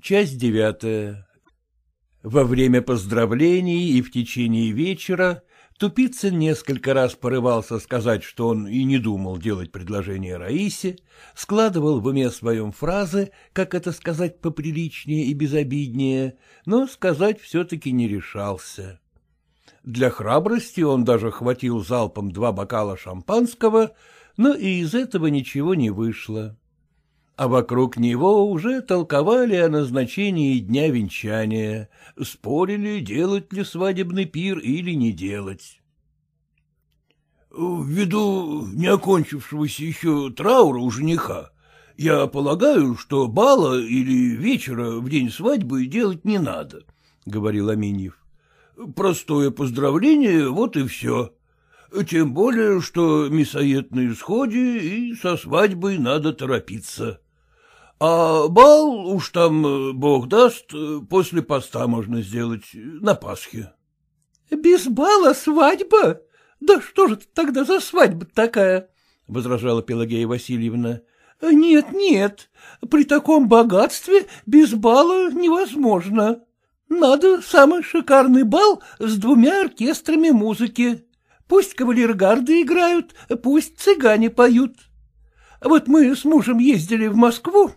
Часть девятая. Во время поздравлений и в течение вечера Тупицын несколько раз порывался сказать, что он и не думал делать предложение Раисе, складывал в уме своем фразы, как это сказать поприличнее и безобиднее, но сказать все-таки не решался. Для храбрости он даже хватил залпом два бокала шампанского, но и из этого ничего не вышло а вокруг него уже толковали о назначении дня венчания, спорили, делать ли свадебный пир или не делать. — Ввиду не окончившегося еще траура у жениха, я полагаю, что бала или вечера в день свадьбы делать не надо, — говорил Аминьев. — Простое поздравление, вот и все. Тем более, что мясоед на исходе, и со свадьбой надо торопиться. А бал уж там, э, бог даст, э, после поста можно сделать, э, на Пасхе. — Без бала свадьба? Да что же тогда за свадьба такая? — возражала Пелагея Васильевна. — Нет, нет, при таком богатстве без бала невозможно. Надо самый шикарный бал с двумя оркестрами музыки. Пусть кавалергарды играют, пусть цыгане поют. Вот мы с мужем ездили в Москву,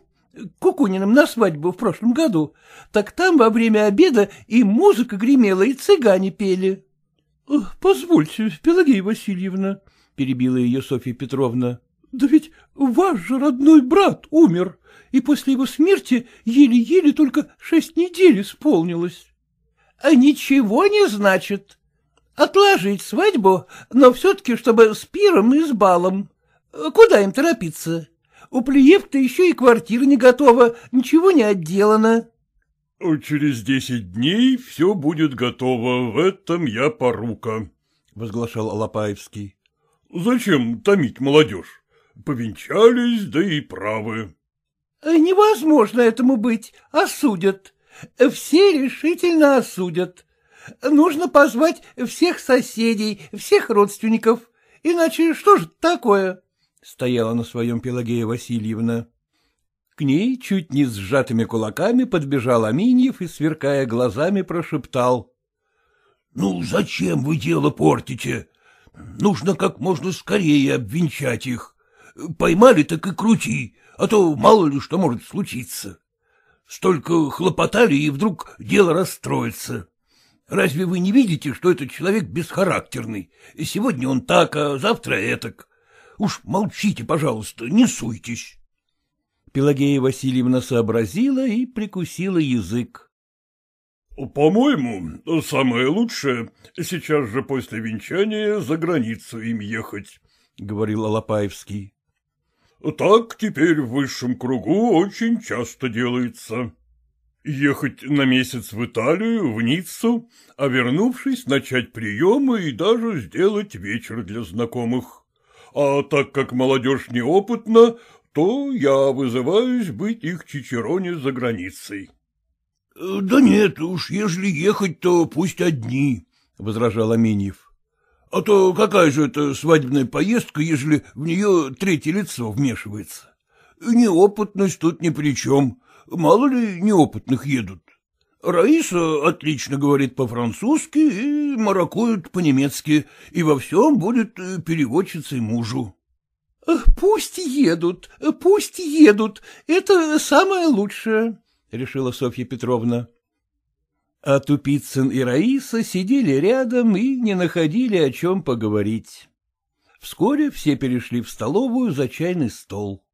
Кукуниным на свадьбу в прошлом году, так там во время обеда и музыка гремела, и цыгане пели. — Позвольте, Пелагея Васильевна, — перебила ее Софья Петровна, — да ведь ваш же родной брат умер, и после его смерти еле-еле только шесть недель исполнилось. — А ничего не значит. Отложить свадьбу, но все-таки, чтобы с пиром и с балом. Куда им торопиться? — у Плиев-то еще и квартира не готова, ничего не отделано. — Через десять дней все будет готово, в этом я порука, — возглашал Алапаевский. — Зачем томить молодежь? Повенчались, да и правы. — Невозможно этому быть, осудят. Все решительно осудят. Нужно позвать всех соседей, всех родственников. Иначе что же такое? Стояла на своем Пелагея Васильевна. К ней чуть не с сжатыми кулаками подбежал Аминьев и, сверкая глазами, прошептал. — Ну, зачем вы дело портите? Нужно как можно скорее обвенчать их. Поймали, так и крути, а то мало ли что может случиться. Столько хлопотали, и вдруг дело расстроится. Разве вы не видите, что этот человек бесхарактерный? Сегодня он так, а завтра этак. Уж молчите, пожалуйста, не суйтесь. Пелагея Васильевна сообразила и прикусила язык. — По-моему, самое лучшее сейчас же после венчания за границу им ехать, — говорил Алапаевский. — Так теперь в высшем кругу очень часто делается. Ехать на месяц в Италию, в Ниццу, а вернувшись, начать приемы и даже сделать вечер для знакомых а так как молодежь неопытна, то я вызываюсь быть их чичероне за границей. — Да нет уж, ежели ехать, то пусть одни, — возражал Аминьев. — А то какая же это свадебная поездка, ежели в нее третье лицо вмешивается? Неопытность тут ни при чем, мало ли неопытных едут. Раиса отлично говорит по-французски и маракует по-немецки, и во всем будет э, переводчицей мужу. — Пусть едут, пусть едут, это самое лучшее, — решила Софья Петровна. А Тупицын и Раиса сидели рядом и не находили о чем поговорить. Вскоре все перешли в столовую за чайный стол.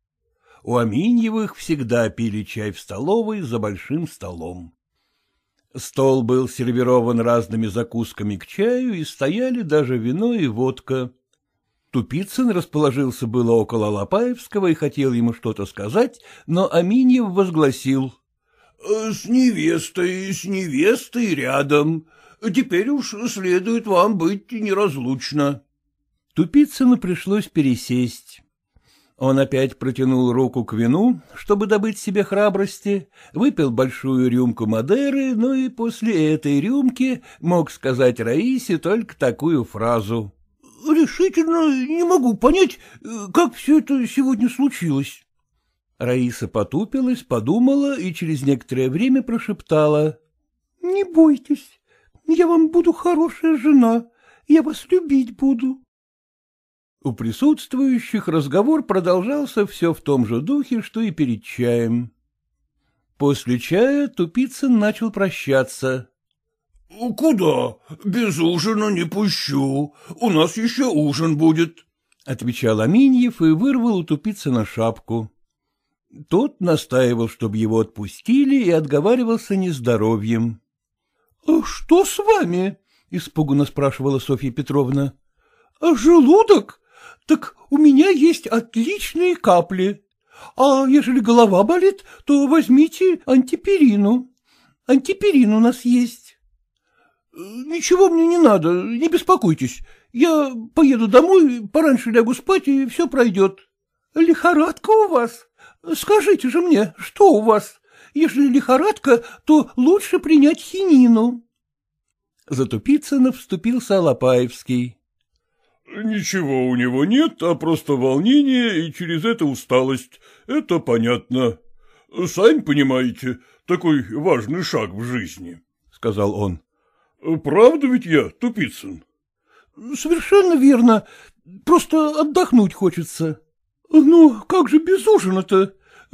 У Аминьевых всегда пили чай в столовой за большим столом. Стол был сервирован разными закусками к чаю, и стояли даже вино и водка. Тупицын расположился было около Лопаевского и хотел ему что-то сказать, но Аминьев возгласил. «Э, — С невестой, с невестой рядом. Теперь уж следует вам быть неразлучно. Тупицыну пришлось пересесть. Он опять протянул руку к вину, чтобы добыть себе храбрости, выпил большую рюмку Мадеры, но и после этой рюмки мог сказать Раисе только такую фразу. — Решительно не могу понять, как все это сегодня случилось. Раиса потупилась, подумала и через некоторое время прошептала. — Не бойтесь, я вам буду хорошая жена, я вас любить буду. У присутствующих разговор продолжался все в том же духе, что и перед чаем. После чая Тупицын начал прощаться. — Куда? Без ужина не пущу. У нас еще ужин будет, — отвечал Аминьев и вырвал у Тупицына шапку. Тот настаивал, чтобы его отпустили, и отговаривался нездоровьем. — Что с вами? — испуганно спрашивала Софья Петровна. — Желудок? Так у меня есть отличные капли. А ежели голова болит, то возьмите антиперину. Антиперин у нас есть. — Ничего мне не надо, не беспокойтесь. Я поеду домой, пораньше лягу спать, и все пройдет. — Лихорадка у вас? Скажите же мне, что у вас? Если лихорадка, то лучше принять хинину. За Тупицына вступился Алапаевский. — Ничего у него нет, а просто волнение и через это усталость. Это понятно. Сами понимаете, такой важный шаг в жизни, — сказал он. — Правда ведь я, Тупицын? — Совершенно верно. Просто отдохнуть хочется. — Ну, как же без ужина-то?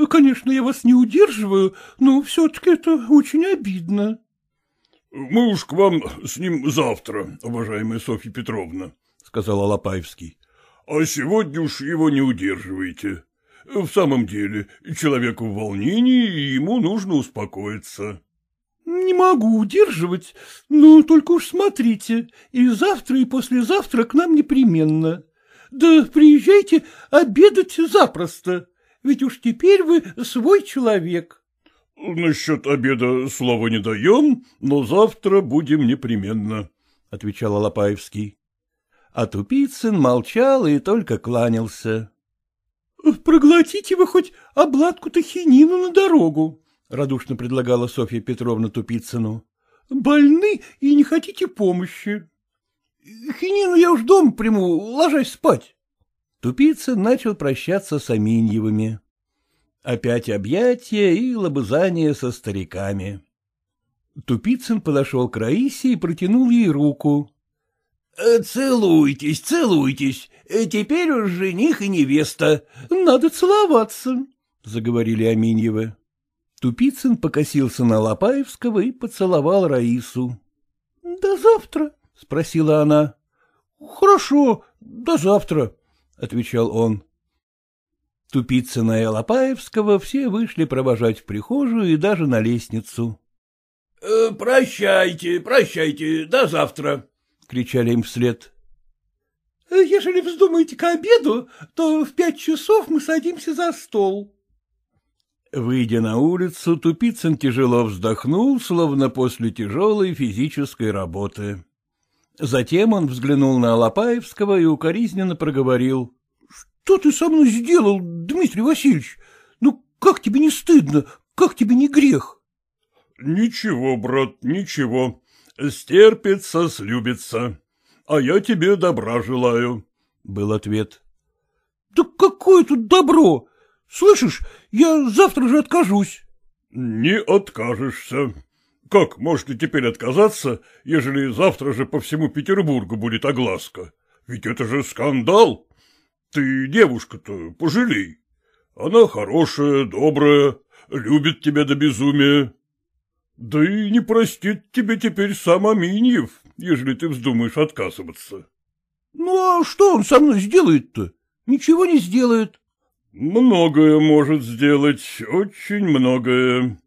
Конечно, я вас не удерживаю, но все-таки это очень обидно. — Мы уж к вам с ним завтра, уважаемая Софья Петровна, — сказал Алапаевский. — А сегодня уж его не удерживайте. В самом деле, человеку в волнении, и ему нужно успокоиться. — Не могу удерживать, но только уж смотрите, и завтра, и послезавтра к нам непременно. Да приезжайте обедать запросто ведь уж теперь вы свой человек. — Насчет обеда слова не даем, но завтра будем непременно, — отвечал Алапаевский. А Тупицын молчал и только кланялся. — Проглотите вы хоть обладку-то хинину на дорогу, — радушно предлагала Софья Петровна Тупицыну. — Больны и не хотите помощи. — Хинину я уж дома приму, ложась спать. Тупицын начал прощаться с Аминьевыми. Опять объятия и лобызание со стариками. Тупицын подошел к Раисе и протянул ей руку. «Э, — Целуйтесь, целуйтесь, э, теперь уж жених и невеста, надо целоваться, — заговорили Аминьевы. Тупицын покосился на Лопаевского и поцеловал Раису. — До завтра, — спросила она. — Хорошо, до завтра, — отвечал он. Тупицына и Алапаевского все вышли провожать в прихожую и даже на лестницу. «Э, — Прощайте, прощайте, до завтра, — кричали им вслед. «Э, — Ежели вздумаете к обеду, то в пять часов мы садимся за стол. Выйдя на улицу, Тупицын тяжело вздохнул, словно после тяжелой физической работы. Затем он взглянул на Алапаевского и укоризненно проговорил. — Что ты со мной сделал, Дмитрий Васильевич? Ну, как тебе не стыдно, как тебе не грех? — Ничего, брат, ничего. Стерпится, слюбится. А я тебе добра желаю, — был ответ. — Да какое тут добро? Слышишь, я завтра же откажусь. — Не откажешься. Как можно теперь отказаться, ежели завтра же по всему Петербургу будет огласка? Ведь это же скандал. Ты девушка-то пожалей. Она хорошая, добрая, любит тебя до безумия. Да и не простит тебе теперь сам Аминьев, ежели ты вздумаешь отказываться. Ну, а что он со мной сделает-то? Ничего не сделает. Многое может сделать, очень многое.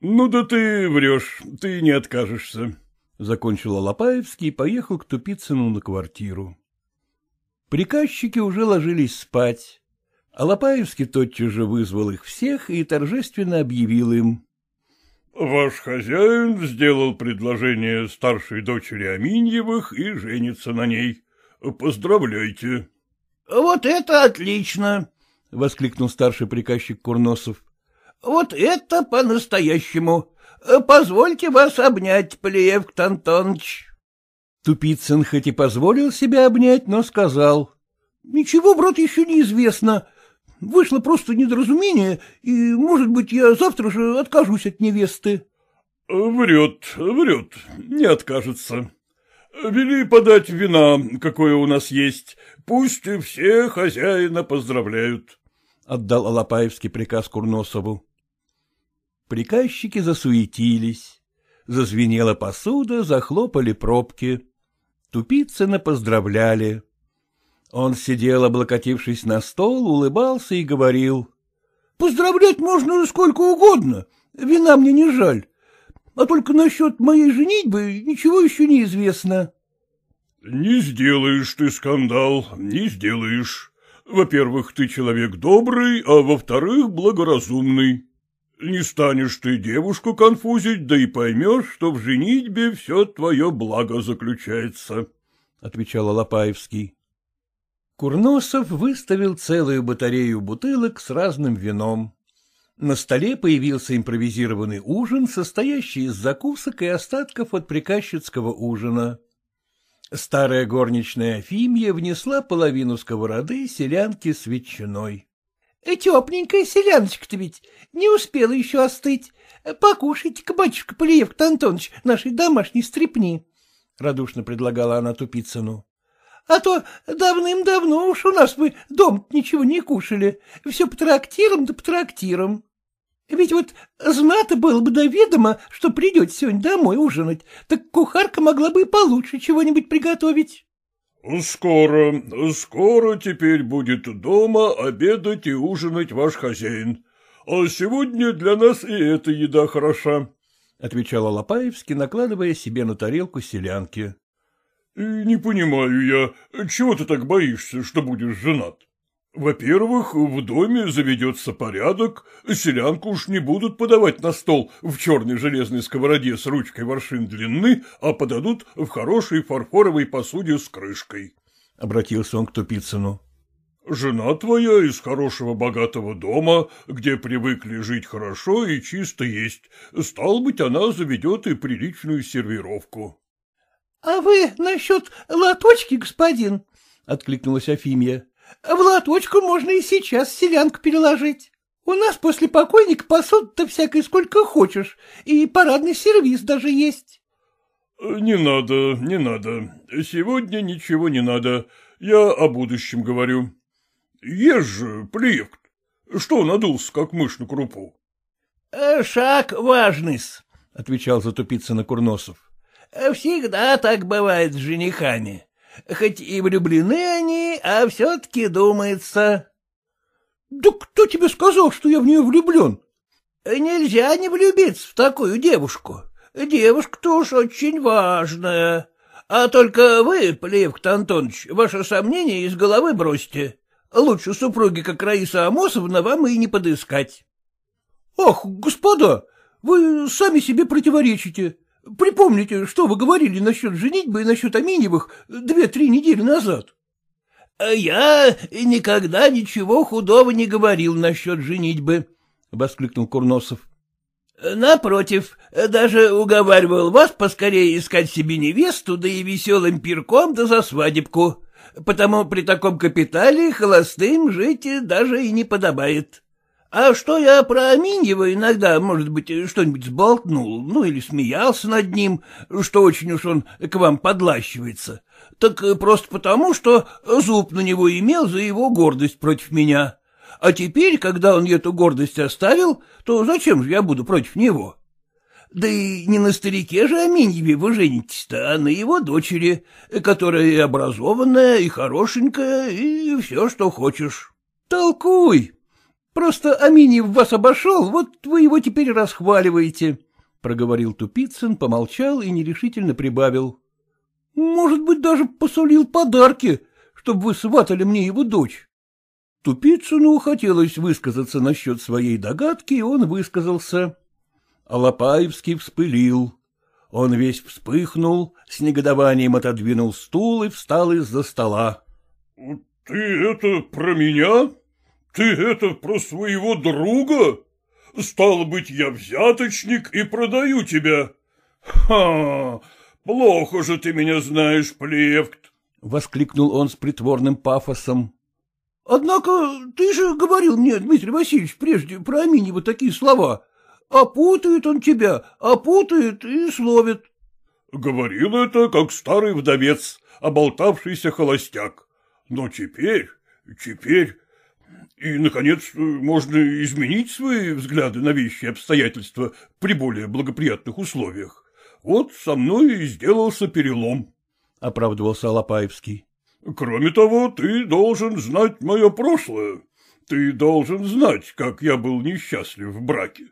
Ну да ты врешь, ты не откажешься. Закончил Алапаевский и поехал к Тупицыну на квартиру. Приказчики уже ложились спать. Алапаевский тотчас же вызвал их всех и торжественно объявил им. — Ваш хозяин сделал предложение старшей дочери Аминьевых и женится на ней. Поздравляйте. — Вот это отлично! — воскликнул старший приказчик Курносов. Вот это по-настоящему. Позвольте вас обнять, Плеев Антонович. Тупицын хоть и позволил себя обнять, но сказал. — Ничего, брат, еще неизвестно. Вышло просто недоразумение, и, может быть, я завтра же откажусь от невесты. — Врет, врет, не откажется. Вели подать вина, какое у нас есть, пусть все хозяина поздравляют. — отдал Алапаевский приказ Курносову. Приказчики засуетились. Зазвенела посуда, захлопали пробки. Тупицына поздравляли. Он сидел, облокотившись на стол, улыбался и говорил. — Поздравлять можно сколько угодно, вина мне не жаль. А только насчет моей женитьбы ничего еще не известно. — Не сделаешь ты скандал, не сделаешь. Во-первых, ты человек добрый, а во-вторых, благоразумный. Не станешь ты девушку конфузить, да и поймешь, что в женитьбе все твое благо заключается, — отвечал Алапаевский. Курносов выставил целую батарею бутылок с разным вином. На столе появился импровизированный ужин, состоящий из закусок и остатков от приказчицкого ужина. Старая горничная Фимья внесла половину сковороды селянки с ветчиной. «Э, — Тепленькая селяночка-то ведь не успела еще остыть. Покушайте-ка, батюшка Полиевка Антонович, нашей домашней стрепни, — радушно предлагала она Тупицыну. А то давным-давно уж у нас вы дом ничего не кушали, все по трактирам да по трактирам. Ведь вот знато было бы до ведома, что придете сегодня домой ужинать, так кухарка могла бы и получше чего-нибудь приготовить. — Скоро, скоро теперь будет дома обедать и ужинать ваш хозяин. А сегодня для нас и эта еда хороша, — отвечал Алапаевский, накладывая себе на тарелку селянки. — Не понимаю я, чего ты так боишься, что будешь женат? Во-первых, в доме заведется порядок, селянку уж не будут подавать на стол в черной железной сковороде с ручкой воршин длины, а подадут в хорошей фарфоровой посуде с крышкой. Обратился он к Тупицыну. Жена твоя из хорошего богатого дома, где привыкли жить хорошо и чисто есть. Стал быть, она заведет и приличную сервировку. — А вы насчет лоточки, господин? — откликнулась Афимия. — В лоточку можно и сейчас селянку переложить. У нас после покойника посуд-то всякой сколько хочешь, и парадный сервиз даже есть. — Не надо, не надо. Сегодня ничего не надо. Я о будущем говорю. Ешь же, плевк. Что надулся, как мышь на крупу? — Шаг важный-с, — отвечал затупиться Курносов. Всегда так бывает с женихами. Хоть и влюблены они, а все-таки думается. — Да кто тебе сказал, что я в нее влюблен? — Нельзя не влюбиться в такую девушку. Девушка-то уж очень важная. А только вы, Плевк Антонович, ваше сомнение из головы бросьте. Лучше супруги, как Раиса Амосовна, вам и не подыскать. — Ах, господа, вы сами себе противоречите. Припомните, что вы говорили насчет женитьбы и насчет Аминевых две-три недели назад. — Я никогда ничего худого не говорил насчет женитьбы, — воскликнул Курносов. — Напротив, даже уговаривал вас поскорее искать себе невесту, да и веселым пирком, да за свадебку, потому при таком капитале холостым жить даже и не подобает. А что я про Аминьева иногда, может быть, что-нибудь сболтнул, ну или смеялся над ним, что очень уж он к вам подлащивается, так просто потому, что зуб на него имел за его гордость против меня. А теперь, когда он эту гордость оставил, то зачем же я буду против него? Да и не на старике же Аминьеве вы женитесь-то, а на его дочери, которая и образованная, и хорошенькая, и все, что хочешь. Толкуй, Просто Аминьев вас обошел, вот вы его теперь расхваливаете, — проговорил Тупицын, помолчал и нерешительно прибавил. — Может быть, даже посолил подарки, чтобы вы сватали мне его дочь. Тупицыну хотелось высказаться насчет своей догадки, и он высказался. Алапаевский вспылил. Он весь вспыхнул, с негодованием отодвинул стул и встал из-за стола. — Ты это про меня? Ты это про своего друга? Стало быть, я взяточник и продаю тебя. Ха! Плохо же ты меня знаешь, Плевкт. — воскликнул он с притворным пафосом. Однако ты же говорил мне, Дмитрий Васильевич, прежде про Аминева такие слова. Опутает он тебя, опутает и словит. — Говорил это, как старый вдовец, оболтавшийся холостяк. Но теперь, теперь... И, наконец, можно изменить свои взгляды на вещи и обстоятельства при более благоприятных условиях. Вот со мной и сделался перелом. — оправдывался Алапаевский. — Кроме того, ты должен знать мое прошлое. Ты должен знать, как я был несчастлив в браке.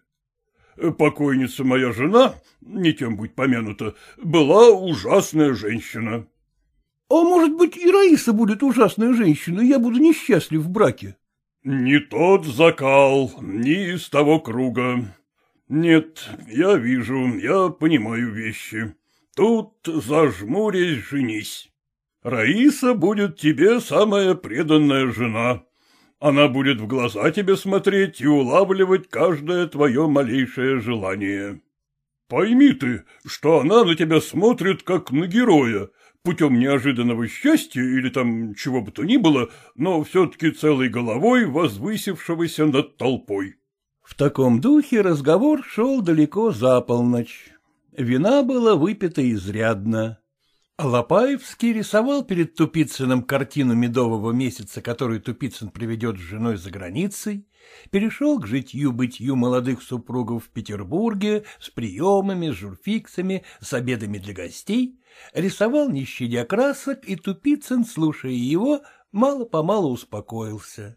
Покойница моя жена, не тем быть помянута, была ужасная женщина. — А может быть, и Раиса будет ужасная женщина, и я буду несчастлив в браке? — Не тот закал, не из того круга. Нет, я вижу, я понимаю вещи. Тут зажмурясь женись. Раиса будет тебе самая преданная жена. Она будет в глаза тебе смотреть и улавливать каждое твое малейшее желание. Пойми ты, что она на тебя смотрит как на героя, путем неожиданного счастья или там чего бы то ни было, но все-таки целой головой возвысившегося над толпой. В таком духе разговор шел далеко за полночь. Вина была выпита изрядно. Лопаевский рисовал перед Тупицыным картину медового месяца, который Тупицын приведет с женой за границей, перешел к житью-бытию молодых супругов в Петербурге с приемами, с журфиксами, с обедами для гостей, рисовал не щадя красок, и Тупицын, слушая его, мало-помалу успокоился.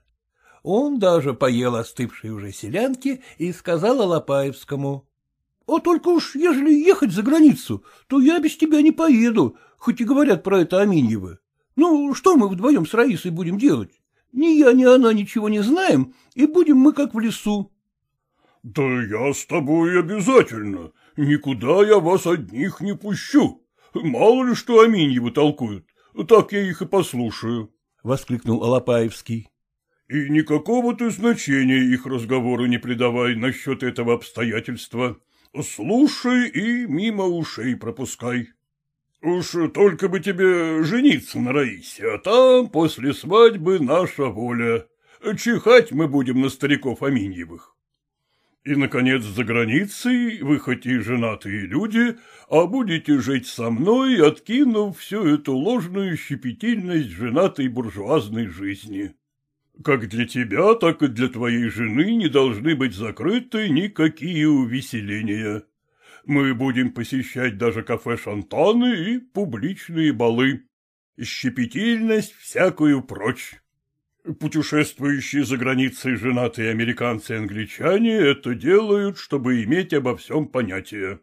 Он даже поел остывшие уже селянки и сказал Алапаевскому. — А только уж, ежели ехать за границу, то я без тебя не поеду, хоть и говорят про это Аминьевы. Ну, что мы вдвоем с Раисой будем делать? Ни я, ни она ничего не знаем, и будем мы как в лесу. — Да я с тобой обязательно. Никуда я вас одних не пущу. Мало ли что Аминьевы толкуют. Так я их и послушаю. — воскликнул Алапаевский. — И никакого ты значения их разговору не придавай насчет этого обстоятельства. Слушай и мимо ушей пропускай. Уж только бы тебе жениться на Раисе, а там после свадьбы наша воля. Чихать мы будем на стариков Аминьевых. И, наконец, за границей вы хоть и женатые люди, а будете жить со мной, откинув всю эту ложную щепетильность женатой буржуазной жизни. Как для тебя, так и для твоей жены не должны быть закрыты никакие увеселения. Мы будем посещать даже кафе «Шантаны» и публичные балы. Щепетильность всякую прочь. Путешествующие за границей женатые американцы и англичане это делают, чтобы иметь обо всем понятие.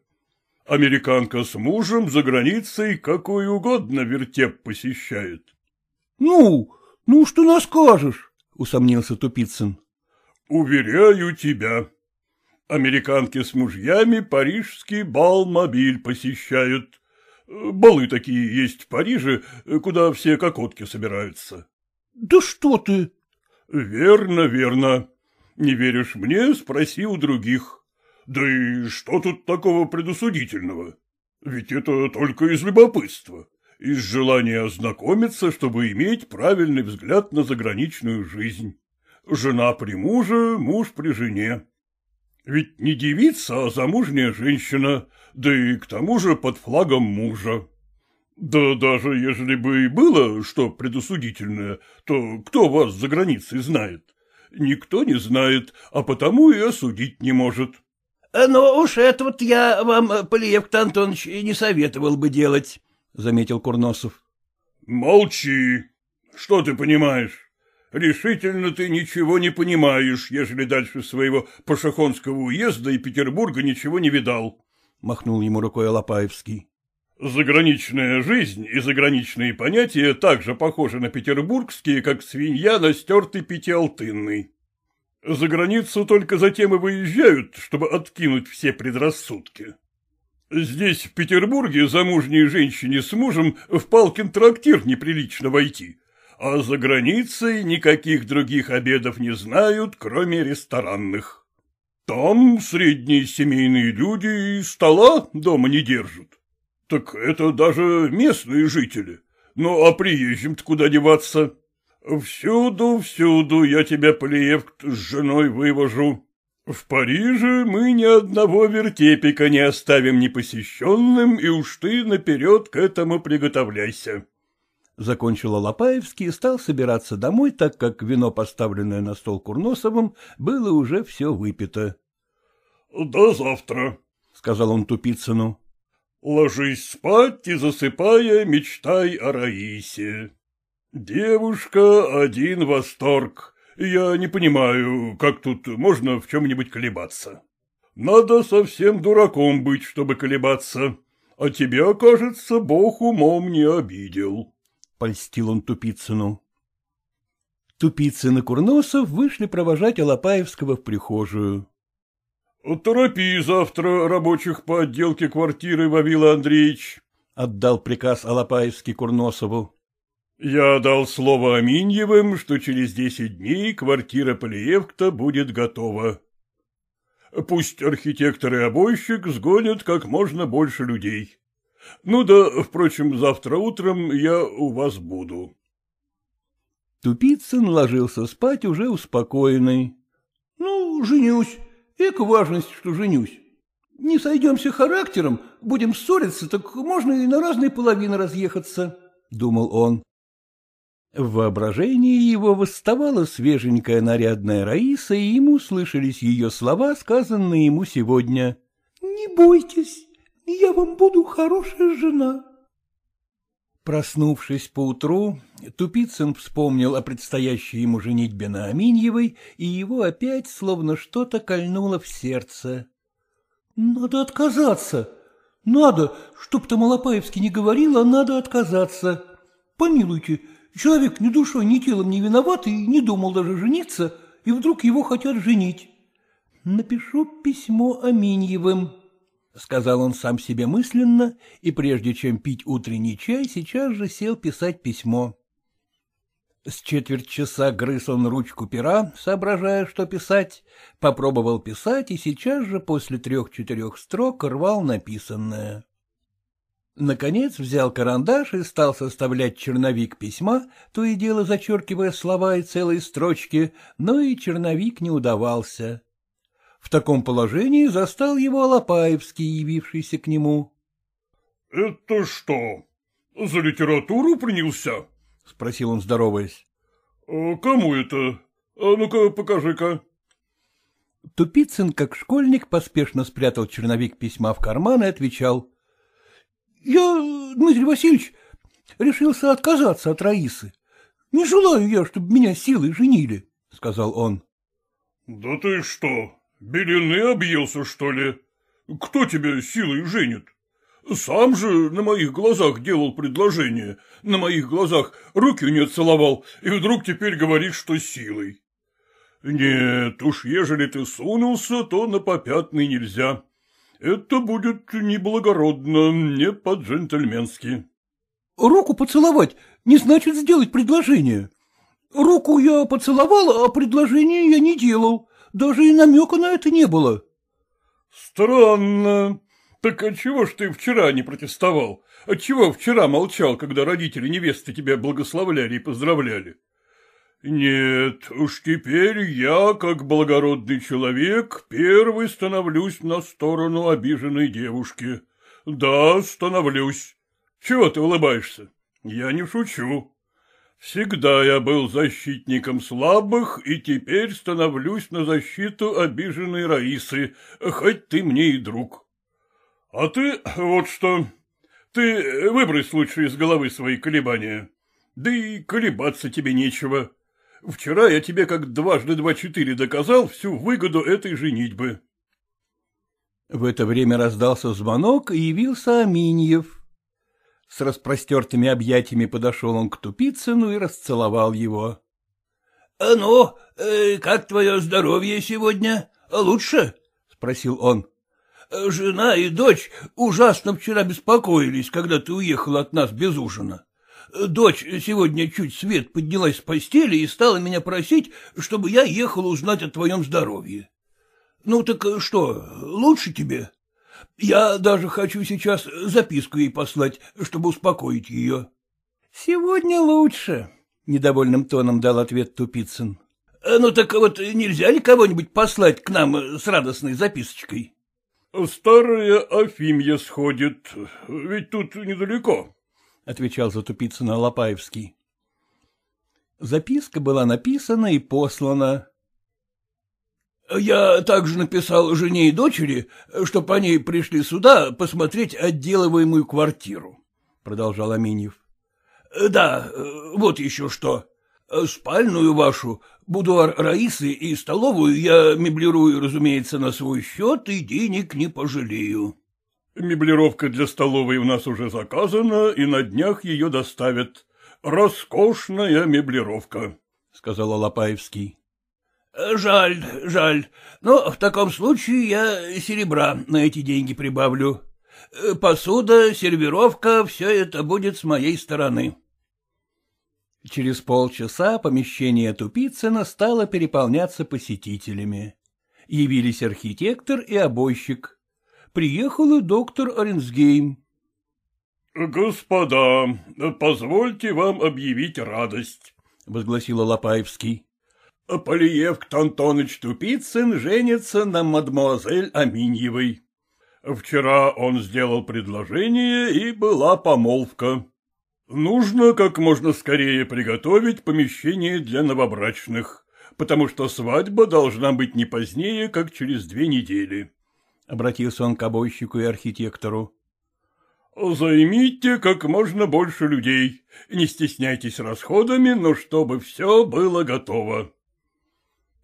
Американка с мужем за границей какой угодно вертеп посещает. — Ну, ну что нас скажешь? — усомнился Тупицын. — Уверяю тебя, Американки с мужьями парижский бал-мобиль посещают. Балы такие есть в Париже, куда все кокотки собираются. — Да что ты? — Верно, верно. Не веришь мне, спроси у других. Да и что тут такого предусудительного? Ведь это только из любопытства, из желания ознакомиться, чтобы иметь правильный взгляд на заграничную жизнь. Жена при муже, муж при жене. Ведь не девица, а замужняя женщина, да и к тому же под флагом мужа. Да даже если бы и было что предусудительное, то кто вас за границей знает? Никто не знает, а потому и осудить не может. — Ну уж это вот я вам, Полиев Антонович, не советовал бы делать, — заметил Курносов. — Молчи. Что ты понимаешь? Решительно ты ничего не понимаешь, ежели дальше своего Пашахонского уезда и Петербурга ничего не видал, — махнул ему рукой Алапаевский. Заграничная жизнь и заграничные понятия так же похожи на петербургские, как свинья на стертый пятиалтынный. За границу только затем и выезжают, чтобы откинуть все предрассудки. Здесь, в Петербурге, замужней женщине с мужем в Палкин трактир неприлично войти, а за границей никаких других обедов не знают, кроме ресторанных. Там средние семейные люди и стола дома не держат. Так это даже местные жители. Ну, а приезжим-то куда деваться? — Всюду, всюду я тебя, Полиевк, с женой вывожу. В Париже мы ни одного вертепика не оставим непосещенным, и уж ты наперед к этому приготовляйся. Закончил Алапаевский и стал собираться домой, так как вино, поставленное на стол Курносовым, было уже все выпито. — До завтра, — сказал он Тупицыну. — Ложись спать и, засыпая, мечтай о Раисе. Девушка — один восторг. Я не понимаю, как тут можно в чем-нибудь колебаться. Надо совсем дураком быть, чтобы колебаться. А тебя, кажется, Бог умом не обидел. — польстил он Тупицыну. Тупицын и Курносов вышли провожать Алапаевского в прихожую. — Торопи завтра рабочих по отделке квартиры, Вавила Андреевич, — отдал приказ Алапаевский Курносову. Я дал слово Аминьевым, что через десять дней квартира Полиевкта будет готова. Пусть архитектор и обойщик сгонят как можно больше людей. Ну да, впрочем, завтра утром я у вас буду. Тупицын ложился спать уже успокоенный. — Ну, женюсь. Эка важность, что женюсь. Не сойдемся характером, будем ссориться, так можно и на разные половины разъехаться, — думал он. В воображении его восставала свеженькая нарядная Раиса, и ему слышались ее слова, сказанные ему сегодня. — Не бойтесь, я вам буду хорошая жена. Проснувшись поутру, Тупицын вспомнил о предстоящей ему женитьбе на Аминьевой, и его опять словно что-то кольнуло в сердце. — Надо отказаться. Надо, чтоб там Алапаевский не говорил, а надо отказаться. Помилуйте, Человек ни душой, ни телом не виноват и не думал даже жениться, и вдруг его хотят женить. Напишу письмо Аминьевым, — сказал он сам себе мысленно, и прежде чем пить утренний чай, сейчас же сел писать письмо. С четверть часа грыз он ручку пера, соображая, что писать, попробовал писать и сейчас же после трех-четырех строк рвал написанное. Наконец взял карандаш и стал составлять черновик письма, то и дело зачеркивая слова и целые строчки, но и черновик не удавался. В таком положении застал его Алапаевский, явившийся к нему. — Это что, за литературу принялся? — спросил он, здороваясь. «А — Кому это? А ну-ка, покажи-ка. Тупицын, как школьник, поспешно спрятал черновик письма в карман и отвечал. Я, Дмитрий Васильевич, решился отказаться от Раисы. Не желаю я, чтобы меня силой женили, — сказал он. — Да ты что, белины объелся, что ли? Кто тебя силой женит? Сам же на моих глазах делал предложение, на моих глазах руки не целовал, и вдруг теперь говоришь, что силой. Нет, уж ежели ты сунулся, то на попятный нельзя. Это будет неблагородно, не по-джентльменски. — Руку поцеловать не значит сделать предложение. Руку я поцеловал, а предложение я не делал. Даже и намека на это не было. — Странно. Так отчего ж ты вчера не протестовал? Отчего вчера молчал, когда родители невесты тебя благословляли и поздравляли? Нет, уж теперь я, как благородный человек, первый становлюсь на сторону обиженной девушки. Да, становлюсь. Чего ты улыбаешься? Я не шучу. Всегда я был защитником слабых, и теперь становлюсь на защиту обиженной Раисы, хоть ты мне и друг. А ты вот что, ты выбрось лучше из головы свои колебания. Да и колебаться тебе нечего. Вчера я тебе как дважды два четыре доказал всю выгоду этой женитьбы. В это время раздался звонок, и явился Аминьев. С распростертыми объятиями подошел он к Тупицыну и расцеловал его. — А ну, э, как твое здоровье сегодня? Лучше? — спросил он. — Жена и дочь ужасно вчера беспокоились, когда ты уехал от нас без ужина. Дочь сегодня чуть свет поднялась с постели и стала меня просить, чтобы я ехал узнать о твоем здоровье. Ну так что, лучше тебе? Я даже хочу сейчас записку ей послать, чтобы успокоить ее. — Сегодня лучше. — недовольным тоном дал ответ Тупицын. — Ну так вот нельзя ли кого-нибудь послать к нам с радостной записочкой? — Старая Афимья сходит, ведь тут недалеко, — отвечал за Тупицына Лопаевский. Записка была написана и послана. — Я также написал жене и дочери, чтоб они пришли сюда посмотреть отделываемую квартиру, — продолжал Аминьев. — Да, вот еще что. Спальную вашу, будуар Раисы и столовую я меблирую, разумеется, на свой счет и денег не пожалею. Меблировка для столовой у нас уже заказана, и на днях ее доставят. Роскошная меблировка, — сказал Алапаевский. — Жаль, жаль, но в таком случае я серебра на эти деньги прибавлю. Посуда, сервировка — все это будет с моей стороны. Через полчаса помещение Тупицына стало переполняться посетителями. Явились архитектор и обойщик. Приехал и доктор Оренсгейм. — Господа, позвольте вам объявить радость, — возгласил Лопаевский. — Полиев Антоныч Тупицын женится на мадемуазель Аминьевой. Вчера он сделал предложение, и была помолвка. Нужно как можно скорее приготовить помещение для новобрачных, потому что свадьба должна быть не позднее, как через две недели. Обратился он к обойщику и архитектору. Займите как можно больше людей, не стесняйтесь расходами, но чтобы все было готово.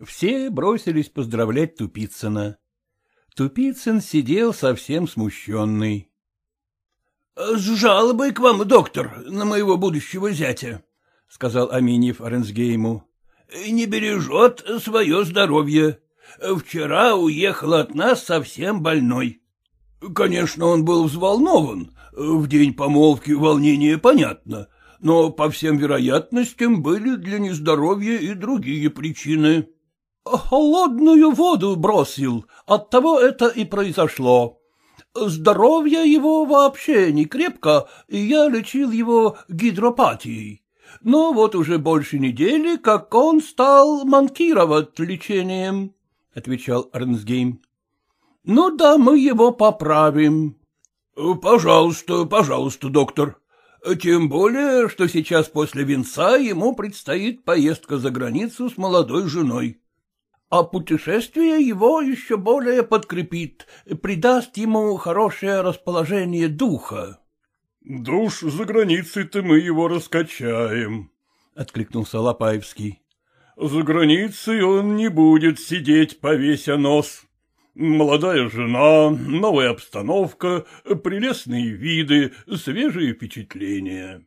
Все бросились поздравлять Тупицына. Тупицын сидел совсем смущенный. — С жалобой к вам, доктор, на моего будущего зятя, — сказал Аминьев Оренсгейму. — Не бережет свое здоровье. Вчера уехал от нас совсем больной. Конечно, он был взволнован, в день помолвки волнение понятно, но по всем вероятностям были для нездоровья и другие причины. Холодную воду бросил, оттого это и произошло. Здоровье его вообще не крепко, и я лечил его гидропатией. Но вот уже больше недели, как он стал манкировать лечением, — отвечал Эрнсгейм. — Ну да, мы его поправим. — Пожалуйста, пожалуйста, доктор. Тем более, что сейчас после венца ему предстоит поездка за границу с молодой женой. А путешествие его еще более подкрепит, придаст ему хорошее расположение духа. — Душ за границей-то мы его раскачаем, — откликнулся Лопаевский. — За границей он не будет сидеть, повеся нос. Молодая жена, новая обстановка, прелестные виды, свежие впечатления.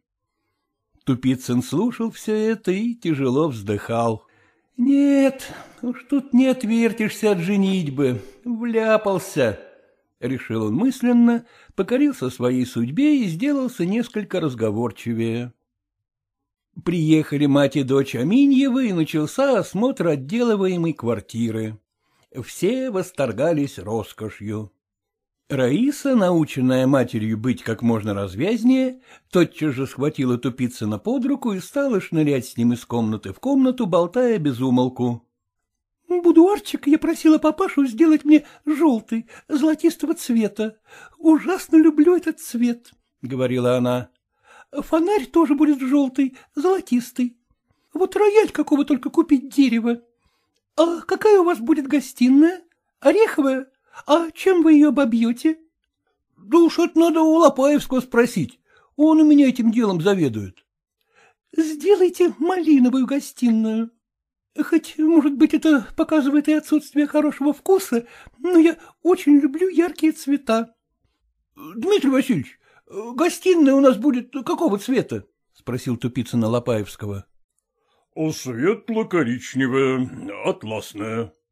Тупицын слушал все это и тяжело вздыхал. — Нет, уж тут не отвертишься от женитьбы, вляпался, — решил он мысленно, покорился своей судьбе и сделался несколько разговорчивее. Приехали мать и дочь Аминьевы, и начался осмотр отделываемой квартиры. Все восторгались роскошью. Раиса, наученная матерью быть как можно развязнее, тотчас же схватила Тупицына под руку и стала шнырять с ним из комнаты в комнату, болтая без умолку. — Будуарчик я просила папашу сделать мне желтый, золотистого цвета. Ужасно люблю этот цвет, — говорила она. — Фонарь тоже будет желтый, золотистый. Вот рояль какого только купить дерева. — А какая у вас будет гостиная? Ореховая? А чем вы ее обобьете? — Да уж это надо у Лопаевского спросить. Он у меня этим делом заведует. — Сделайте малиновую гостиную. Хоть, может быть, это показывает и отсутствие хорошего вкуса, но я очень люблю яркие цвета. — Дмитрий Васильевич, гостиная у нас будет какого цвета? — спросил Тупицына Лопаевского. — Светло-коричневая, атласная. —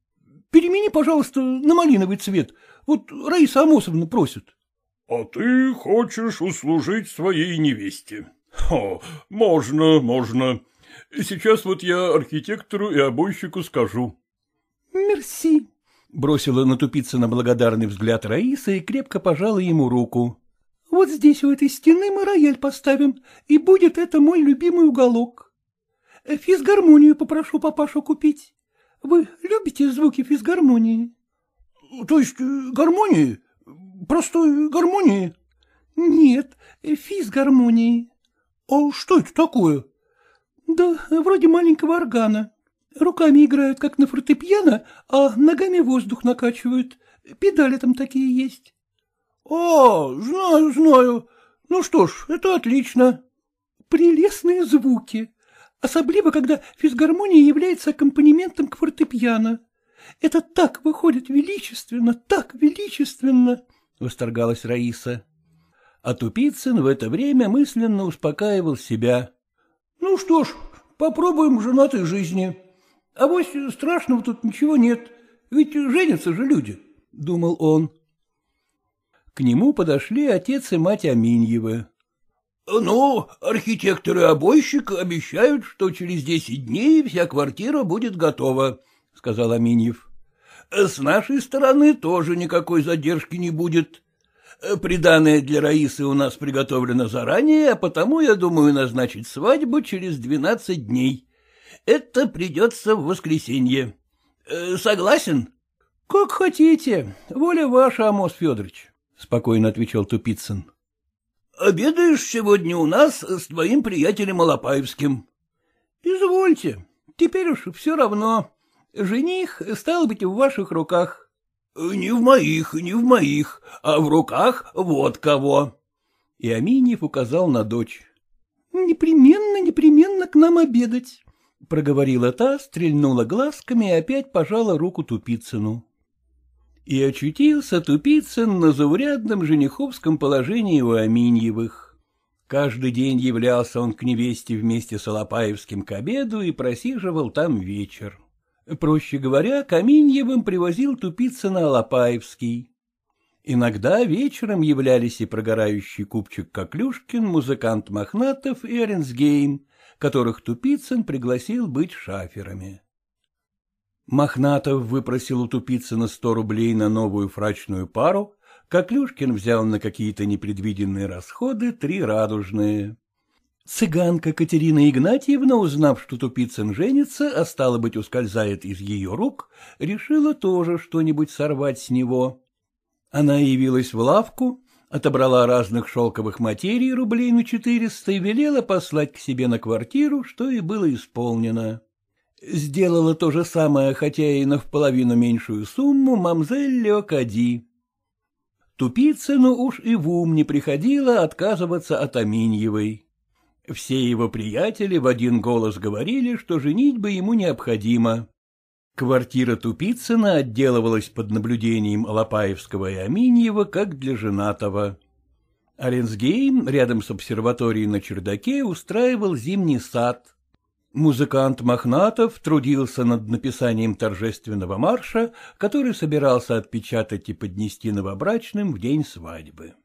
Перемени, пожалуйста, на малиновый цвет. Вот Раиса Амосовна просит. — А ты хочешь услужить своей невесте? — О, можно, можно. Сейчас вот я архитектору и обойщику скажу. — Мерси, — бросила натупиться на благодарный взгляд Раиса и крепко пожала ему руку. — Вот здесь, у этой стены, мы рояль поставим, и будет это мой любимый уголок. физгармонию попрошу папашу купить. Вы любите звуки физгармонии? — То есть э, гармонии? Простой гармонии? — Нет, физгармонии. — А что это такое? — Да вроде маленького органа. Руками играют, как на фортепиано, а ногами воздух накачивают. Педали там такие есть. — А, знаю, знаю. Ну что ж, это отлично. — Прелестные звуки. Особливо, когда физгармония является аккомпанементом к фортепиано. Это так выходит величественно, так величественно, — восторгалась Раиса. А Тупицын в это время мысленно успокаивал себя. — Ну что ж, попробуем женатой жизни. А вось страшного тут ничего нет, ведь женятся же люди, — думал он. К нему подошли отец и мать Аминьевы. — Ну, архитектор и обойщик обещают, что через десять дней вся квартира будет готова, — сказал Аминьев. — С нашей стороны тоже никакой задержки не будет. Приданное для Раисы у нас приготовлено заранее, а потому я думаю назначить свадьбу через двенадцать дней. Это придется в воскресенье. Согласен? — Как хотите. Воля ваша, Амос Федорович, — спокойно отвечал Тупицын. — Обедаешь сегодня у нас с твоим приятелем Алапаевским. — Извольте. Теперь уж все равно. Жених стал быть в ваших руках. — Не в моих, не в моих, а в руках вот кого. И Аминьев указал на дочь. — Непременно, непременно к нам обедать, — проговорила та, стрельнула глазками и опять пожала руку Тупицыну. И очутился Тупицын на заурядном жениховском положении у Аминьевых. Каждый день являлся он к невесте вместе с Алапаевским к обеду и просиживал там вечер. Проще говоря, Каминьевым привозил Тупицына Алапаевский. Иногда вечером являлись и прогорающий купчик Коклюшкин, музыкант Мохнатов и Оренсгейм, которых Тупицын пригласил быть шаферами. Мохнатов выпросил у Тупицына сто рублей на новую фрачную пару, Коклюшкин взял на какие-то непредвиденные расходы три радужные. Цыганка Катерина Игнатьевна, узнав, что Тупицын женится, а стало быть, ускользает из ее рук, решила тоже что-нибудь сорвать с него. Она явилась в лавку, отобрала разных шелковых материй рублей на четыреста и велела послать к себе на квартиру, что и было исполнено. Сделала то же самое, хотя и на вполовину меньшую сумму, мамзель Леокади. Тупицыну уж и в ум не приходило отказываться от Аминьевой. Все его приятели в один голос говорили, что женить бы ему необходимо. Квартира Тупицына отделывалась под наблюдением Алапаевского и Аминьева, как для женатого. Аленсгейм рядом с обсерваторией на чердаке устраивал зимний сад. Музыкант Мохнатов трудился над написанием торжественного марша, который собирался отпечатать и поднести новобрачным в день свадьбы.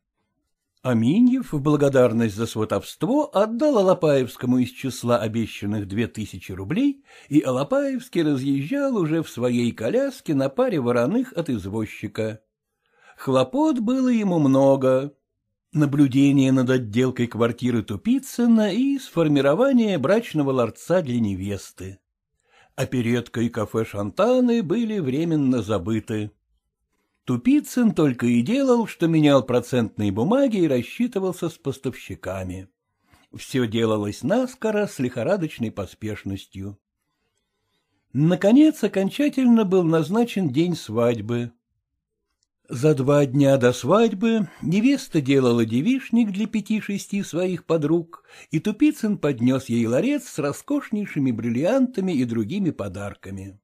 Аминьев в благодарность за сватовство отдал Алапаевскому из числа обещанных две тысячи рублей, и Алапаевский разъезжал уже в своей коляске на паре вороных от извозчика. Хлопот было ему много. Наблюдение над отделкой квартиры Тупицына и сформирование брачного ларца для невесты. Оперетка и кафе Шантаны были временно забыты. Тупицын только и делал, что менял процентные бумаги и рассчитывался с поставщиками. Все делалось наскоро с лихорадочной поспешностью. Наконец, окончательно был назначен день свадьбы. За два дня до свадьбы невеста делала девишник для пяти-шести своих подруг, и Тупицын поднес ей ларец с роскошнейшими бриллиантами и другими подарками.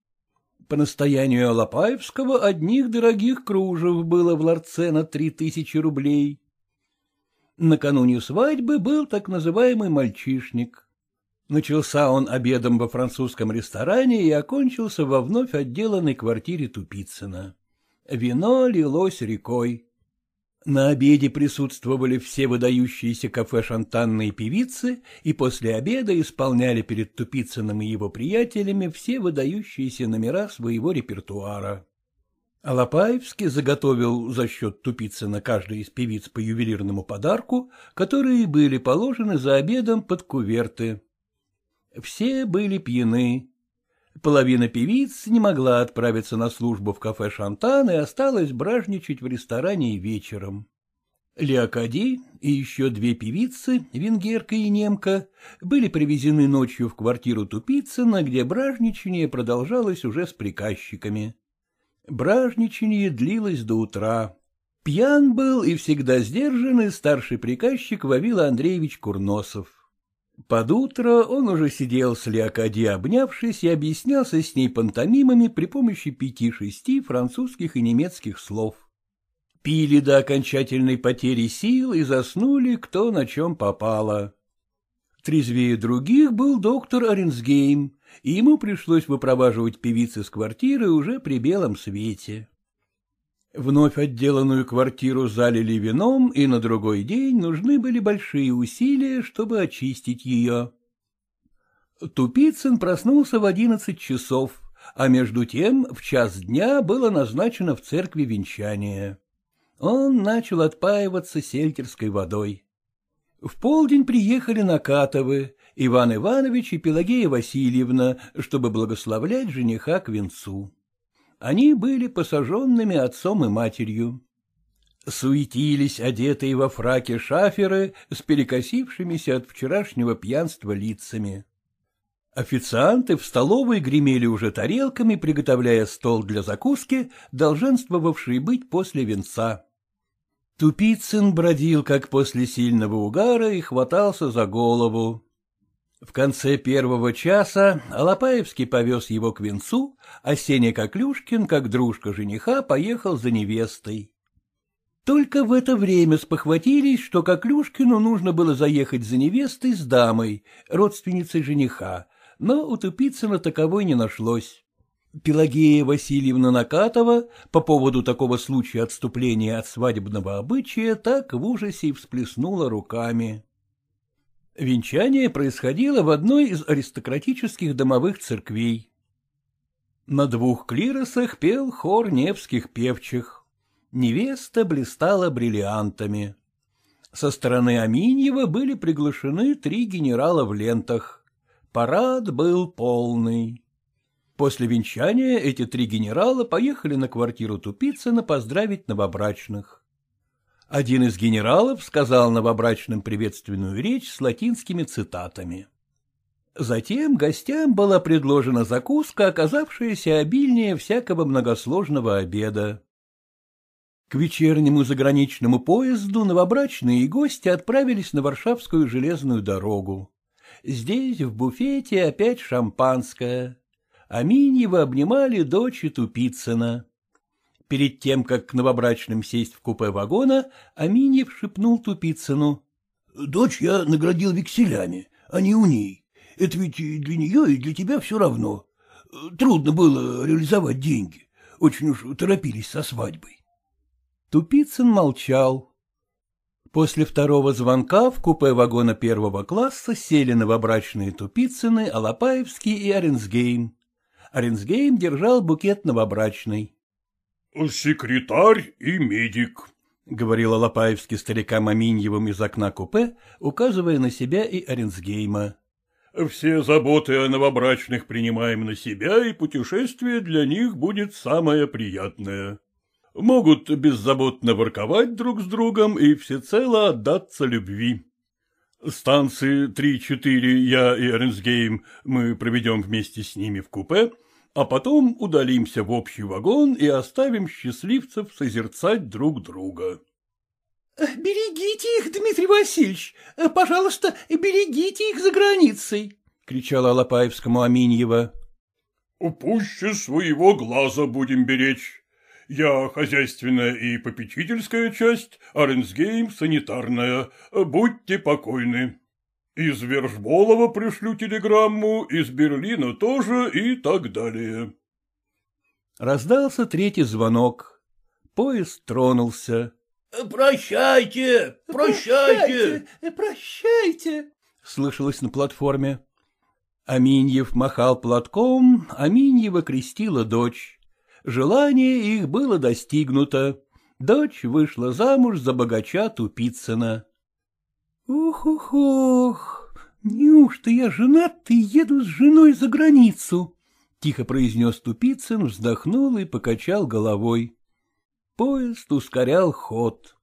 По настоянию Алапаевского одних дорогих кружев было в ларце на три тысячи рублей. Накануне свадьбы был так называемый мальчишник. Начался он обедом во французском ресторане и окончился во вновь отделанной квартире Тупицына. Вино лилось рекой. На обеде присутствовали все выдающиеся кафе-шантанные певицы и после обеда исполняли перед Тупицыным и его приятелями все выдающиеся номера своего репертуара. Алапаевский заготовил за счет Тупицына каждой из певиц по ювелирному подарку, которые были положены за обедом под куверты. Все были пьяны. Половина певиц не могла отправиться на службу в кафе «Шантан» и осталась бражничать в ресторане вечером. Леокади и еще две певицы, венгерка и немка, были привезены ночью в квартиру Тупицына, где бражничание продолжалось уже с приказчиками. Бражничание длилось до утра. Пьян был и всегда сдержанный старший приказчик Вавила Андреевич Курносов. Под утро он уже сидел с Леокади, обнявшись, и объяснялся с ней пантомимами при помощи пяти-шести французских и немецких слов. Пили до окончательной потери сил и заснули, кто на чем попало. Трезвее других был доктор Оренсгейм, и ему пришлось выпроваживать певицы с квартиры уже при белом свете. Вновь отделанную квартиру залили вином, и на другой день нужны были большие усилия, чтобы очистить ее. Тупицын проснулся в одиннадцать часов, а между тем в час дня было назначено в церкви венчание он начал отпаиваться сельтерской водой. В полдень приехали Накатовы, Иван Иванович и Пелагея Васильевна, чтобы благословлять жениха к венцу. Они были посаженными отцом и матерью. Суетились одетые во фраке шаферы с перекосившимися от вчерашнего пьянства лицами. Официанты в столовой гремели уже тарелками, приготовляя стол для закуски, долженствовавший быть после венца. Тупицын бродил, как после сильного угара, и хватался за голову. В конце первого часа Алапаевский повез его к венцу, а Сеня Коклюшкин, как дружка жениха, поехал за невестой. Только в это время спохватились, что Коклюшкину нужно было заехать за невестой с дамой, родственницей жениха, но у Тупицына таковой не нашлось. Пелагея Васильевна Накатова по поводу такого случая отступления от свадебного обычая так в ужасе и всплеснула руками. Венчание происходило в одной из аристократических домовых церквей. На двух клиросах пел хор невских певчих. Невеста блистала бриллиантами. Со стороны Аминьева были приглашены три генерала в лентах. Парад был полный. После венчания эти три генерала поехали на квартиру Тупицына поздравить новобрачных. Один из генералов сказал новобрачным приветственную речь с латинскими цитатами. Затем гостям была предложена закуска, оказавшаяся обильнее всякого многосложного обеда. К вечернему заграничному поезду новобрачные гости отправились на Варшавскую железную дорогу. Здесь, в буфете, опять шампанское. Аминьева обнимали дочь Тупицына. Перед тем, как к новобрачным сесть в купе вагона, Аминьев шепнул Тупицыну. — Дочь я наградил векселями, а не у ней. Это ведь для нее и для тебя все равно. Трудно было реализовать деньги. Очень уж торопились со свадьбой. Тупицын молчал. После второго звонка в купе вагона первого класса сели новобрачные Тупицыны, Алапаевский и Оренсгейм. Оренсгейм держал букет новобрачный. — Секретарь и медик, — говорил Алапаевский старикам Аминьевым из окна купе, указывая на себя и Оренсгейма. — Все заботы о новобрачных принимаем на себя, и путешествие для них будет самое приятное. Могут беззаботно ворковать друг с другом и всецело отдаться любви. Станции 3-4 я и Эрнсгейм мы проведем вместе с ними в купе, а потом удалимся в общий вагон и оставим счастливцев созерцать друг друга. — Берегите их, Дмитрий Васильевич, пожалуйста, берегите их за границей, — кричала Алапаевскому Аминьева. — Пуще своего глаза будем беречь. Я хозяйственная и попечительская часть, а Ренсгейм санитарная. Будьте покойны. Из Вержболова пришлю телеграмму, из Берлина тоже и так далее. Раздался третий звонок. Поезд тронулся. — Прощайте, прощайте, прощайте, — слышалось на платформе. Аминьев махал платком, Аминьева крестила дочь. Желание их было достигнуто. Дочь вышла замуж за богача Тупицына. «Ух-ух-ух!» —— Неужто я женат и еду с женой за границу? — тихо произнес Тупицын, вздохнул и покачал головой. Поезд ускорял ход.